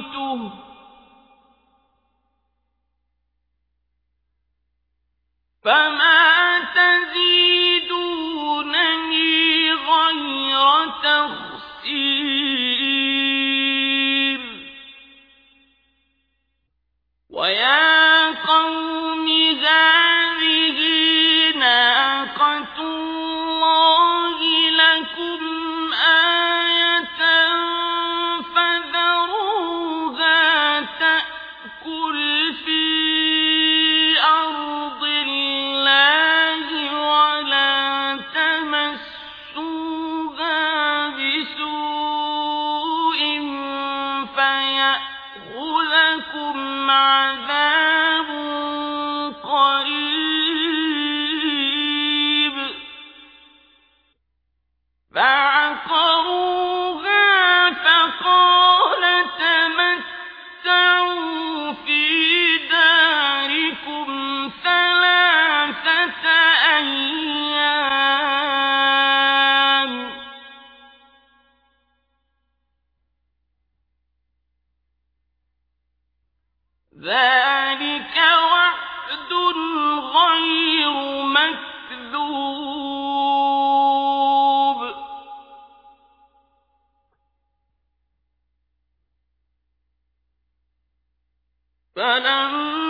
عصيته فما تزيدونني غير تخسير ويا قوم هذه ناقة الله لكم ذلك وعد غير مكذوب. فلما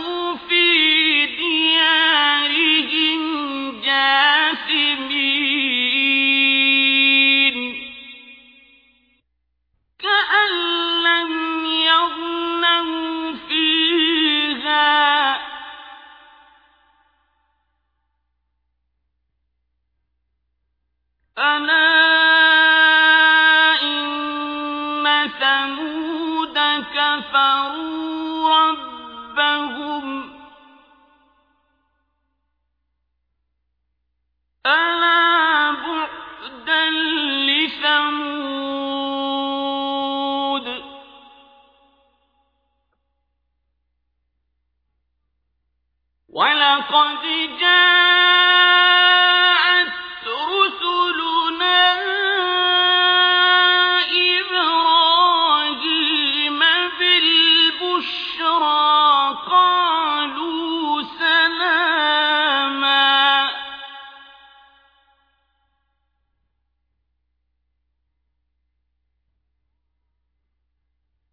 ألا إن ثمود كفروا ربهم ألا بعدا لثمود ولقد جاءت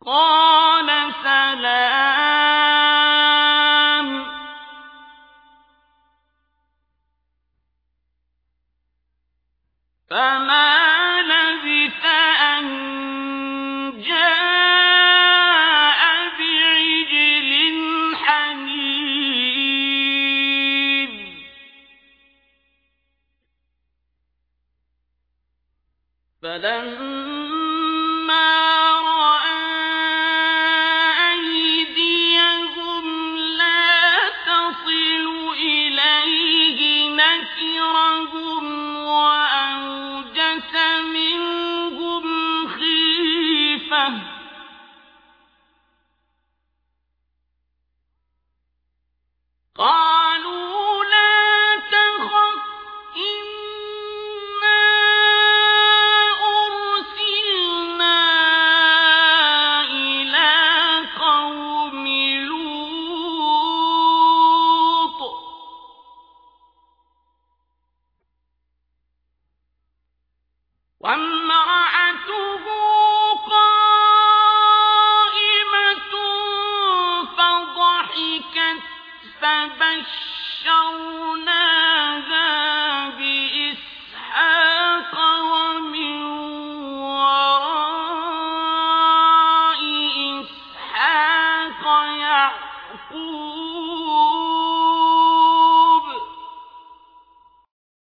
قال سلام. فما لبث أن جاء